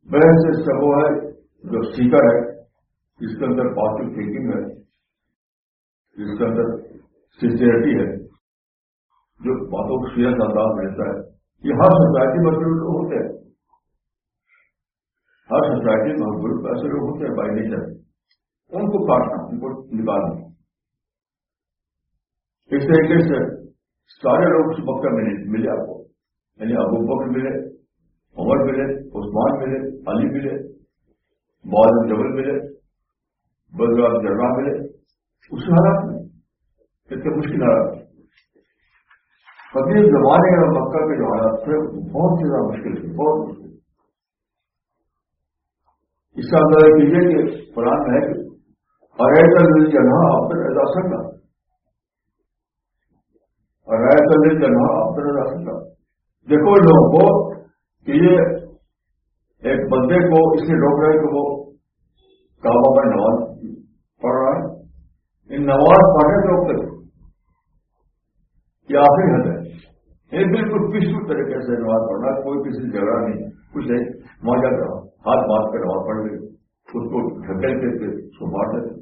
بہتر حصہ وہ ہے جو سیکر ہے، جس کے اندر پازیٹو تھنکنگ ہے، جس کے اندر سنسیئرٹی ہے۔ جو باتوں کو سیریس انداز رہتا ہے، یہ ہر سوسائٹی میں لوگ ہوتے ہیں۔ ہر سوسائٹی میں گروپ ایسے لوگ ہوتے ہیں، بائی نیچر۔ ان کو کاٹنا، ان کو نکالنا۔ اس طریقے سے سارے لوگ اس وقت ملے آپ کو۔ یعنی ابو بکر ملے، عمر ملے، عثمان ملے، علی ملے بعض جبل ملے بدلا جگہ ملے۔ اس حالات میں اتنے مشکل حالات۔ قدیم زمانے اور مکہ کے جو حالات تھے، بہت زیادہ مشکل تھے بہت مشکل اس کا مطلب اندازہ کیجیے کہ قرآن ہے کہ ارے جنہا آپ پر ادا سکتا ارے تل جنہا آپ پر ادا سکتا دیکھو لوگوں کو کہ یہ ایک بندے کو، اس لیے روک رہے کہ وہ کعبہ میں نماز پڑھ رہا ہے۔ ان نماز پڑھنے سے روکتے یہ آخری حد ہے۔ یہ بالکل پیسفل طریقے سے نماز پڑھنا، کوئی کسی جگہ نہیں، کچھ نہیں، موجہ کرا ہاتھ بات کر نماز پڑھ گئے خود کو ڈھکلتے تھے اس کو مار دیتے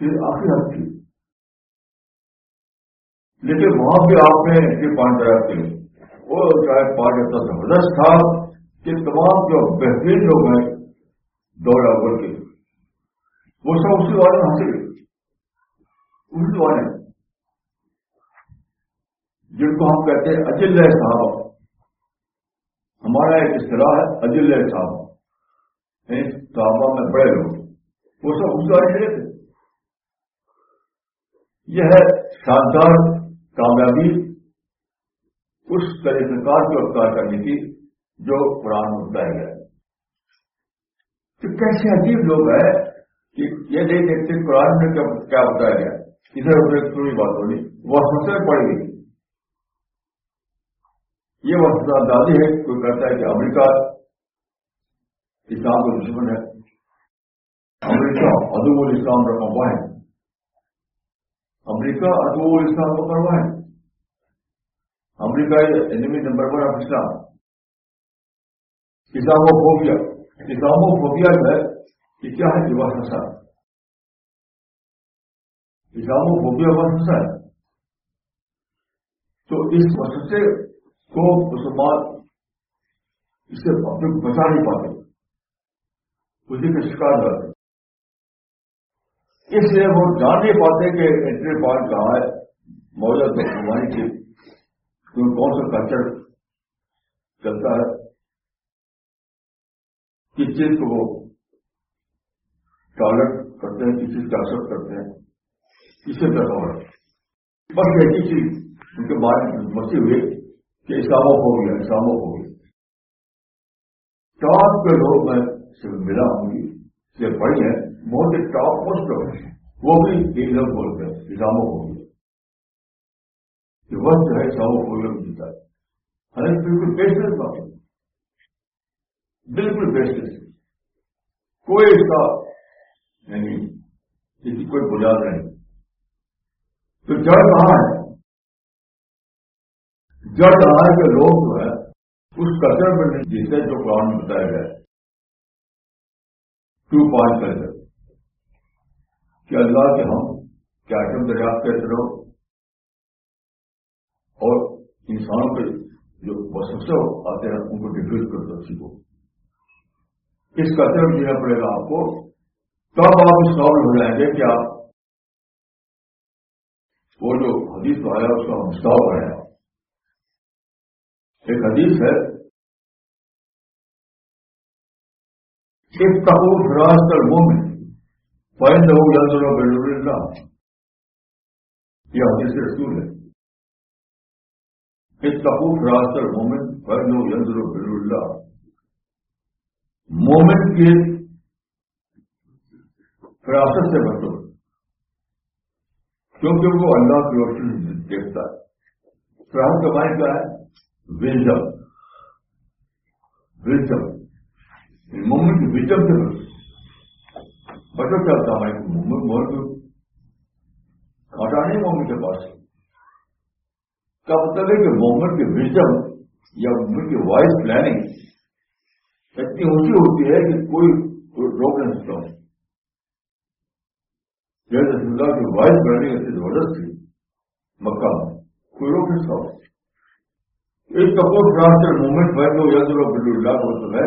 پھر آخری حد تھی لیکن وہاں بھی آپ نے یہ پانچ ہزار کے وہ چاہے پارٹ اتنا زبردست تھا کہ تمام جو بہترین لوگ ہیں، دور اول کے، وہ سب اسی والے میں حاصل اسی والے جن کو ہم کہتے ہیں اجل صاحب۔ ہمارا ایک اصطلاح ہے اجل صاحب۔ یعنی صحابہ میں بڑے لوگ۔ وہ سب اس والے تھے۔ یہ ہے شاندار کامیابی۔ اس طریقہ کار کو اختیار کرنے کی جو قرآن میں بتایا گیا۔ تو کیسے عجیب لوگ ہے کہ یہ نہیں دیکھتے قرآن میں کیا بتایا گیا۔ ادھر ادھر تھوڑی بات ہونی وہ سب سے پڑ گئی یہ وقت اندازی ہے، کوئی کہتا ہے کہ امریکہ اسلام کا دشمن ہے۔ امریکہ ادب الاسلام رقم ہوا ہے۔ امریکہ ادب الاسلام کا پڑھوا ہے۔ امریکہ enemy number one of Islam Islamophobia Islamo phobia جو ہے یہ کیا ہے یہ وقت اسلامو فوبیا وقت ہے تو اس وقت سے تو مسلمان اس سے اپنے کو بچا نہیں پاتے۔ اسی کا شکار رہتے اس لیے وہ جان نہیں پاتے کہ انٹری پوائنٹ کہاں ہے۔ موجود مسلمانی کی کون سا کلچر چلتا ہے؟ کس چیز کو وہ ٹالٹ کرتے ہیں؟ کس چیز کا اثر کرتے ہیں؟ کس سے پیدا ہو رہا ہے؟ بس ایسی چیز، ان کے بعد مسیح ہوئی۔ کہ اسلاموں ہو گیا اسلاموں ہو گیا ٹاپ کے لوگ میں سے ملا ہوں گی، سے بڑی ہے موسٹ ٹاپ موسٹ لوگ ہیں۔ وہ بھی ایک لفظ بولتے ہیں اسلاموں ہو گیا وقت جو ہے اسلاموں ہو گیا جیتا ہے۔ ہر بالکل بیسٹ بات بالکل بیسٹ کوئی اس کا نہیں کوئی بنیاد نہیں۔ تو جڑ کہاں ہے؟ جڑ رہا ہے کہ لوگ جو ہے، اس کلچر میں نہیں جیتے جو قرآن میں بتایا گیا ٹو پوائنٹ کلچر کہ اللہ کے ہم کیا ٹم دریافت کرتے رہو۔ اور انسانوں کے جو وسوسے آتے ہیں، ان کو ڈیفیوز کر دو سیکھو اس کلچر میں جینا پڑے گا آپ کو۔ تب آپ اس قابل ہو جائیں گے کہ آپ وہ جو حدیث آیا، اس کا مستاؤ ہے ایک حدیث ہے۔ ایک فراز کر منہ میں پائند ہو یا تو اللہ یہ حدیث رسول ہے۔ ایک کپور مومن پائند ہو یندر بل اللہ مومن کے فراست سے بچو۔ کیونکہ وہ اللہ کی روشنی دیکھتا ہے۔ فراہم کا معنی کیا ہے؟ ویژم ویژم مومن کی ویژم سے بچوں کیا ہوتا ہے مومن کو کھاٹا نہیں مومن کے پاس کا مطلب ہے کہ مومن کی ویژم یا مومن کی وائس پلاننگ اتنی اونچی ہوتی ہے کہ کوئی روک نہیں سکتا ہوں جیسے کی وائس پلاننگ اتنی زبردست تھی مکہ کوئی روک نہیں سکتا ایک کپور ٹرانسفر موومنٹ ہے تو یز بل اللہ کا مطلب ہے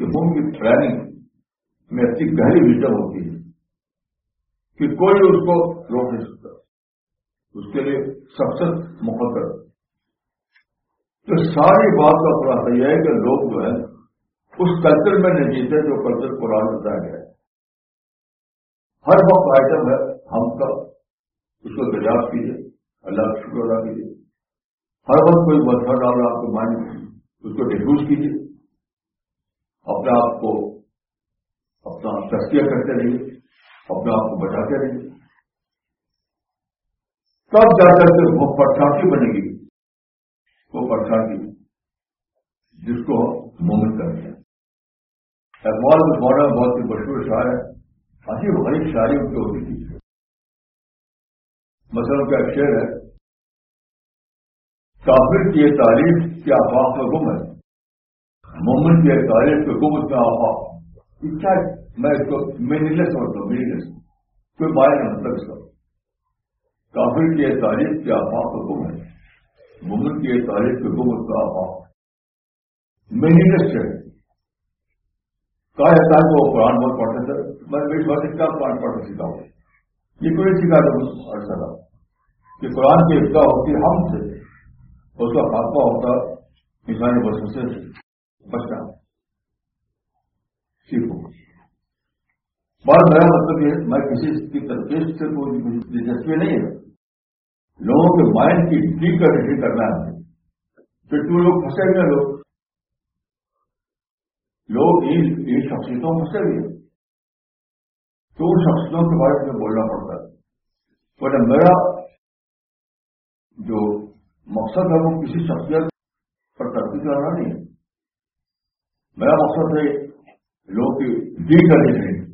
کہ ان کی پلاننگ میں اتنی گہری ویزا ہوتی ہے کہ کوئی اس کو روک نہیں سکتا اس کے لیے سب سے مقدر تو ساری بات کا خلاصہ یہ ہے کہ لوگ جو ہے اس کلچر میں نہیں جیتے جو کلچر قرآن بتایا گیا ہے ہر وقت آئٹم ہے ہم کا اس کو دریافت کیجیے اللہ کا شکر ادا کیجیے ہر وقت کوئی مسئلہ ڈال رہا آپ کو مائنڈ اس کو ڈیفیوز کیجیے۔ اپنے آپ کو اپنا تسکیہ کرتے رہیے، اپنے آپ کو بچاتے رہیے۔ تب جا کر کے وہ پرچاسی بنے گی۔ وہ پرچاسی جس کو مومن کرتے ہیں۔ اقبال میں ماڈل بہت ہی مشہور شاعر ہے۔ عجیب غریب شاعری ان کی ہوتی تھی مسئلہ کا شعر ہے کافر کی یہ تعریف کے آفاق میں گم ہے۔ مومن کی یہ تعریف کے گم اس میں آفاق کیا میں اس کو میننگ لیس سمجھتا ہوں میننگ لیس کوئی باہر نہیں ہوتا اس کا۔ کافر کی یہ تعریف کے آفاق میں گم ہے۔ مومن کی یہ تعریف کے گم اس کا آفاق میننگ لیس ہے۔ کہا جاتا ہے کہ وہ قرآن بہت پڑھتے تھے۔ میں میری بات کیا قرآن پڑھنا سیکھا ہوں۔ یہ کوئی سکھا تھا عرصہ کہ قرآن کی ابتدا ہوتی ہے ہم سے۔ اس کا خاتمہ ہوتا انسانی بسوں سے بچنا سیکھو۔ بات میرا مطلب یہ میں کسی کی تربیت سے کوئی دلچسپی نہیں ہے۔ لوگوں کے مائنڈ کی ٹھیک ڈیکنیشن کرنا ہے۔ پھر تو لوگ پھنسے ہوئے لوگ۔ لوگ ان شخصیتوں پھنسے ہوئے تو ان شخصیتوں کے بارے میں بولنا پڑتا ہے۔ بٹ میرا جو مقصد ہے وہ کسی شخصیت پر ترقی کرنا نہیں ہے۔ میرا مقصد ہے لوگوں کی ڈی کنڈیشننگ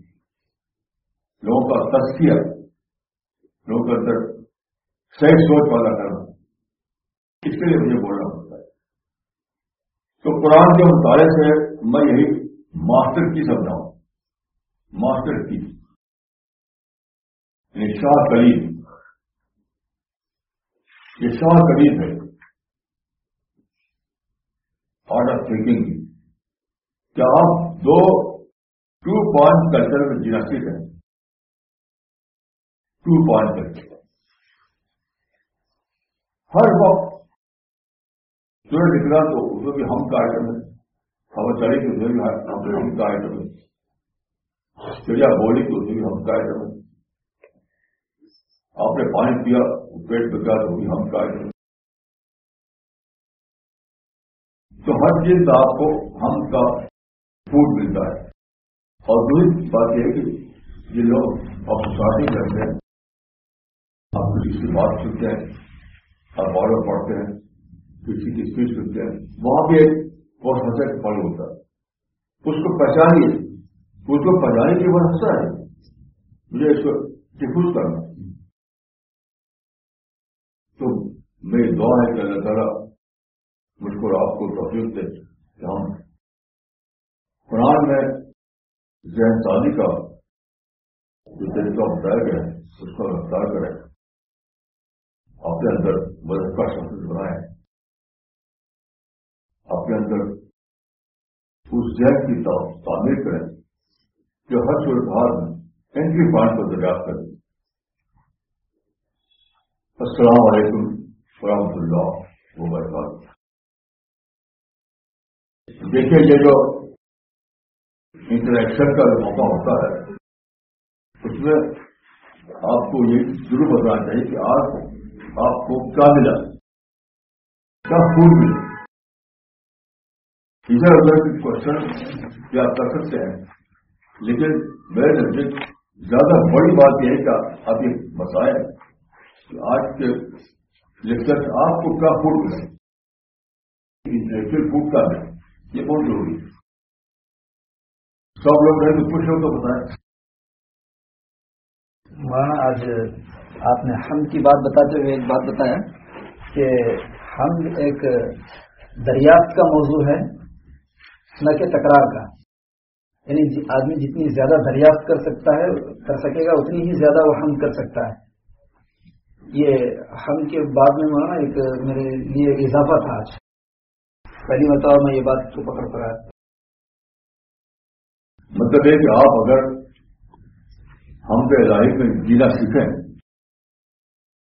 لوگوں کا تسکیہ لوگوں کے اندر صحیح سوچ پیدا کرنا۔ اس کے لیے مجھے بولنا پڑتا ہے۔ تو قرآن کے مطالعے سے میں یہی ماسٹر کی سمجھا ہوں ماسٹر کی۔ یعنی شاہ یہ شاہ کریم ہے۔ آرٹ آف تھنکنگ کیا آپ دو ٹو پوائنٹ کلچر میں جینا سیکھ ٹو پوائنٹ کلچر ہر وقت سورج نکلا تو اس میں بھی ہم کا آئٹم ہے۔ ہوا تو اس بھی ہم کا آئٹم ہے۔ چڑیا بولی تو اس میں بھی ہم کا آئٹم ہے۔ آپ نے پانی پیا، پیٹ پہ گیا تو بھی ہم کا تو ہر چیز آپ کو ہم کا فوڈ ملتا ہے۔ اور دوسری بات یہ ہے کہ یہ لوگ آپ سوسائٹی کرتے ہیں۔ آپ کسی سے بات سنتے ہیں اخباروں پڑھتے ہیں، کسی کی اسپیچ سنتے ہیں، وہاں بھی ایک بہت ہنسا پل ہوتا ہے۔ اس کو پہچانیے۔ اس کو پہچانے کی بہت ہنسا ہے۔ مجھے اس کو ڈفیوز کرنا۔ میری دعا ہے کہ اللہ تعالیٰ مجھ کو آپ کو تفریح دے۔ کہ ہم قرآن میں ذہن سازی کا جو طریقہ بتایا گیا ہے اس کا رفتار کریں اپنے اندر مدد کا شخص بنائے۔ اپنے اندر اس ذہن کی تعمیر کریں جو ہر صورت حال میں اینٹری پوائنٹ کو دریافت کریں السلام علیکم۔ ورحمۃ اللہ وبرکاتہ دیکھیے یہ جو انٹریکشن کا جو موقع ہوتا ہے اس میں آپ کو یہ ضرور بتانا چاہیے کہ آج آپ کو کیا ملا کیا فوڈ ملا ادھر ادھر کے کوشچن کیا کر سکتے ہیں لیکن میرے نزدیک زیادہ بڑی بات یہ ہے کہ آپ یہ بتائیں کہ آج کے لیکچر سے آپ کو کیا فوڈ ملا فوڈ کا ہے، یہ بہت ضروری ہے۔ سب لوگ رہے تو کچھ لوگ تو بتائیں۔ مولانا، آج آپ نے ہم کی بات بتاتے ہوئے ایک بات بتایا کہ ہم ایک دریافت کا موضوع ہے نہ کہ تکرار کا۔ یعنی جی، آدمی جتنی زیادہ دریافت کر سکتا ہے، کر سکے گا، اتنی ہی زیادہ وہ ہم کر سکتا ہے۔ یہ ہم کے بعد میں نا ایک میرے لیے اضافہ تھا آج۔ پہلی مرتبہ میں یہ بات کو پکڑ پڑا مطلب یہ کہ آپ اگر ہم پہ الہی میں جینا سیکھیں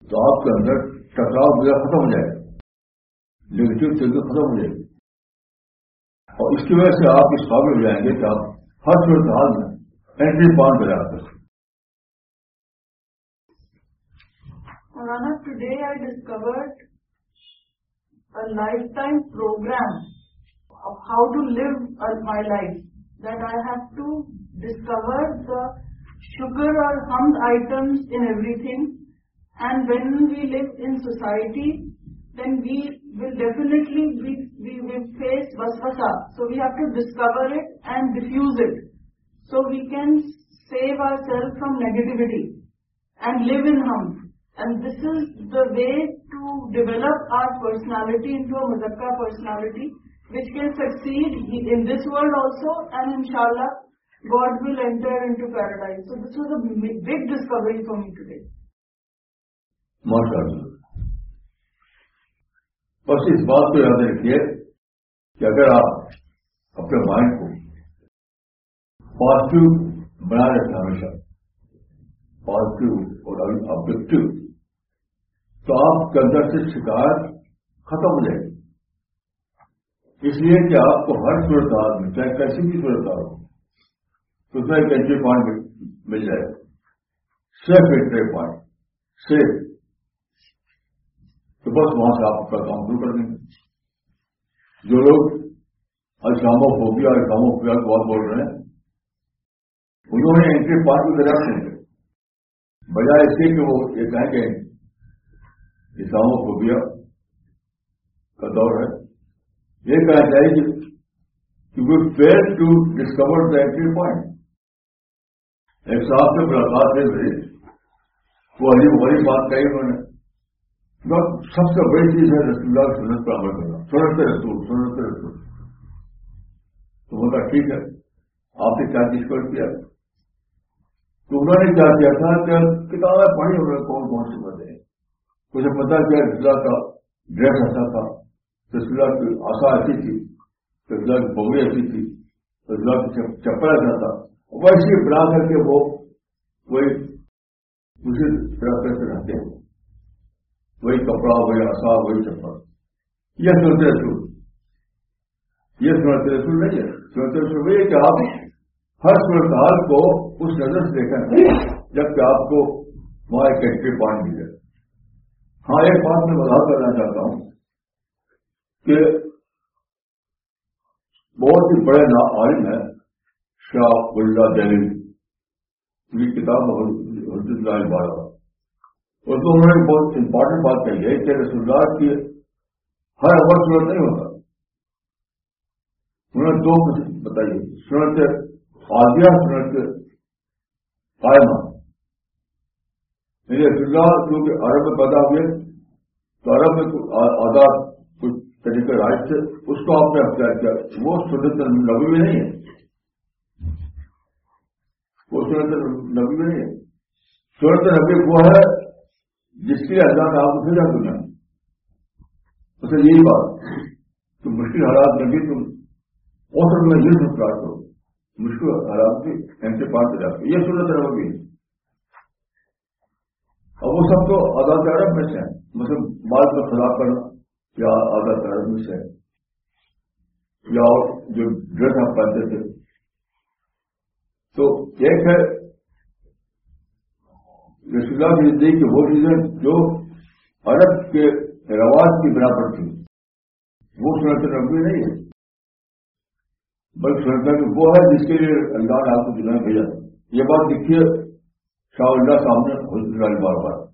تو آپ کے اندر ٹکراؤ وغیرہ ختم ہو جائے۔ نیگیٹو چیزیں ختم ہو جائے۔ گی اور اس کی وجہ سے آپ اس قابل ہو جائیں گے کہ آپ ہر صورت حال میں اینٹری پوائنٹ بنا سکتے مولانا today the I discover life time program how to live my life that I have to discover the sugar اور ہم item in everything and when we live in society then we will definitely we will face بس اصا so we have to discover it and diffuse it so we can save our self from negativity and live in ہم and this is the way to develop our personality into مدقہ personality which can succeed in this world also and ان شاء اللہ God will enter into paradise so this was the big discovery for me today بس اس بات کو یاد رکھیے کہ اگر آپ اپنے مائنڈ کو پازیٹو بنا رہے ہیں ہمیشہ پازیٹو آب و تو آپ کے اندر سے شکایت ختم ہو جائے گی۔ اس لیے کہ آپ کو ہر صورت میں، چاہے کیسی بھی صورت ہو تو اس میں ایک پوائنٹ مل جائے گا۔ سیف انٹری پوائنٹ سیف تو بس وہاں سے آپ کا کام شروع کر دیں گے۔ جو لوگ السامو فوبیا السامو فوبیا کی بات بول رہے ہیں، انہوں نے انٹری پار کی طرح سے بجائے اس کے کہ وہ یہ کہیں کہ اسامو فوبیا کا دور ہے۔ یہ کہنا چاہیے کہ we fail to discover the entry point ایک صاحب سے ملاقات ہے میری وہ علی بڑی بات کہی انہوں نے۔ سب سے بڑی چیز ہے رسول اللہ کی سنت پر عمل کرنا۔ سنت رسول سنت رسول تو بولا ٹھیک ہے، آپ نے کیا چیز کر کیا؟ تو انہوں نے کیا کیا تھا کہ کتابیں پڑھی انہوں نے کون کون سی باتیں۔ مجھے پتا کیا رسول کا ڈریس ایسا تھا رسول کی آسا ایسی تھی رسول کی بوگی ایسی تھی رسول کی چپل ایسا تھا۔ ویسے بنا کر کے وہ کوئی اسی طرح سے رہتے ہیں۔ وہی کپڑا، وہی آسا، وہی چپل۔ یہ سنتے رسول یہ سنتے رسول نہیں ہے۔ سنتے رسول وہی کہ آپ ہر صورتحال کو اس نظر سے دیکھیں جبکہ آپ کو وہاں ایک اینٹری پوائنٹ ملے ہاں ایک بات میں وضاحت کرنا چاہتا ہوں کہ بہت ہی بڑے نا عالم ہے شاہ اللہ دہلی کتاب حضرت اللہ بارہ اور تو انہوں نے بہت امپورٹنٹ بات کہی ہے کہ رسول اللہ کی ہر عمر صورت نہیں ہوتا۔ انہوں نے دو بتائیے سنت آدیا سنت قائمہ۔ یعنی رسول کیونکہ عرب میں پیدا ہوئے، تو عرب میں آزاد کچھ طریقے رائٹ تھے، اس کو آپ نے اختیار کیا۔ وہ سنت نبی میں نہیں ہے۔ وہ سنت نبی میں نہیں ہے۔ سنت نبی وہ ہے جس کے لیے آپ کو بھیجا دنیا اصل یہی بات۔ تو مشکل حالات میں بھی تم اوسط میں یہ سب کرو مشکل حالات بھی ان سے پار جاتے۔ یہ صورت ہے۔ ہوگی اور وہ سب تو آزاد عرب میں سے ہیں۔ مثلا بال کا خلاف کرنا یا آزاد عرب میں سے ہے یا جو ڈریس آپ پہنتے تھے۔ تو ایک ہے رسول کی زندگی کی وہ چیزیں جو عرب کے رواج کی بنا پر تھی وہ سنت نبی نہیں ہے۔ بلکہ سنت وہ ہے جس کے لیے اللہ نے آپ کو دنیا بھیجا۔ یہ بات دیکھیے شاہ اللہ بار بار۔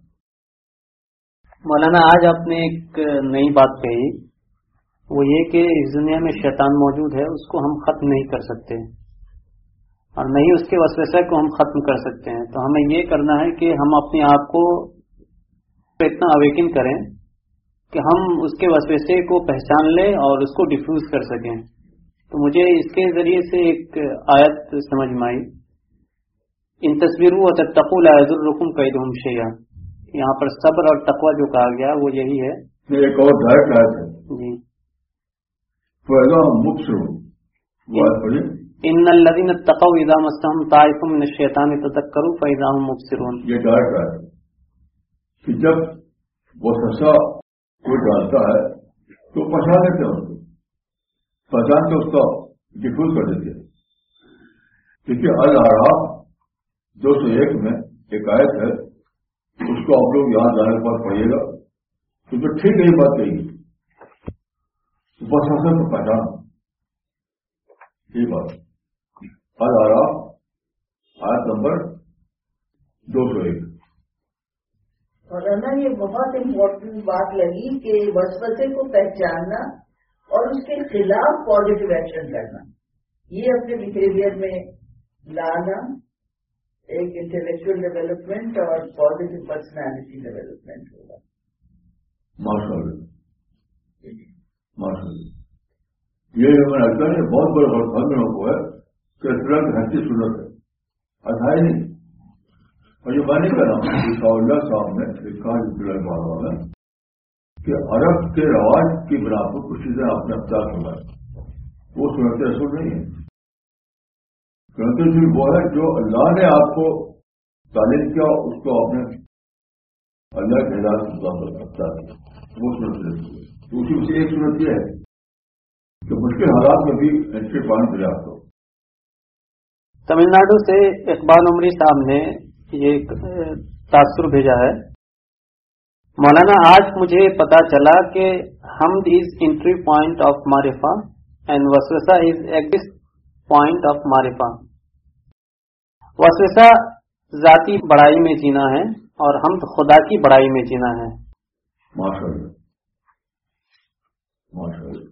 مولانا، آج آپ نے ایک نئی بات کہی۔ وہ یہ کہ اس دنیا میں شیطان موجود ہے، اس کو ہم ختم نہیں کر سکتے۔ اور نہیں اس کے وسوسے کو ہم ختم کر سکتے ہیں۔ تو ہمیں یہ کرنا ہے کہ ہم اپنے آپ کو اتنا اویکن کریں کہ ہم اس کے وسوسے کو پہچان لیں اور اس کو ڈیفیوز کر سکیں۔ تو مجھے اس کے ذریعے سے ایک آیت سمجھ میں آئی۔ ان تصویروں الرکم قید ہم شیا یہاں پر صبر اور تقوی جو کہا گیا وہ یہی ہے۔ ایک اور جی۔ ان الذين اتقوا اذا مسهم طائف من الشيطان تذكروا فاذا هم مبصرون۔ یہ ہے کہ جب وہ سسا کوئی ڈالتا ہے تو پہچان لیتے ہیں پہچان کے اس کا کر دیتے کیونکہ الحراف دو سو ایک میں ایک آیت ہے، اس کو آپ لوگ یہاں جانے پر پڑھیے گا۔ کیونکہ ٹھیک نہیں بات کہی، بس اصل تو پہچان یہ بات۔ آیت نمبر دو سو ایک۔ مولانا، یہ بہت امپورٹنٹ بات لگی کہ وسوسے کو پہچاننا اور اس کے خلاف پازیٹو ایکشن کرنا۔ یہ اپنے بہیویئر میں لانا ایک انٹلیکچل ڈیولپمنٹ اور پازیٹو پرسنالٹی ڈیولپمنٹ ہوگا۔ ماشاء اللہ ماشاء اللہ یہ ہمیں لگتا ہے بہت بڑے بڑے میں کو ہے کہ ترنت ہنسی سنت ہے اٹھائے نہیں۔ اور یہ بانی کا نام شاء اللہ صاحب نے لکھا جلد بارہ میں کہ عرب کے رواج کی بنا پر کچھ چیزیں آپ نے اختیار کروائی وہ سنت رسول نہیں ہے سنت رسول وہ ہے جو اللہ نے آپ کو تعلیم کیا اس کو آپ نے اللہ کے ہدایت اختیار کیا۔ وہ سنت رسول ہے سے ایک سنت یہ ہے کہ مشکل حالات میں بھی انٹری پوائنٹ دیا آپ کو تمل ناڈو سے اقبال عمری صاحب نے یہ تاثر بھیجا ہے۔ مولانا، آج مجھے پتا چلا کہ حمد از انٹری پوائنٹ آف معرفہ اینڈ وسوسا از ایگزٹ پوائنٹ آف معرفہ وسوسا ذاتی بڑائی میں جینا ہے اور ہم خدا کی بڑائی میں جینا ہے ماشاءاللہ ماشاءاللہ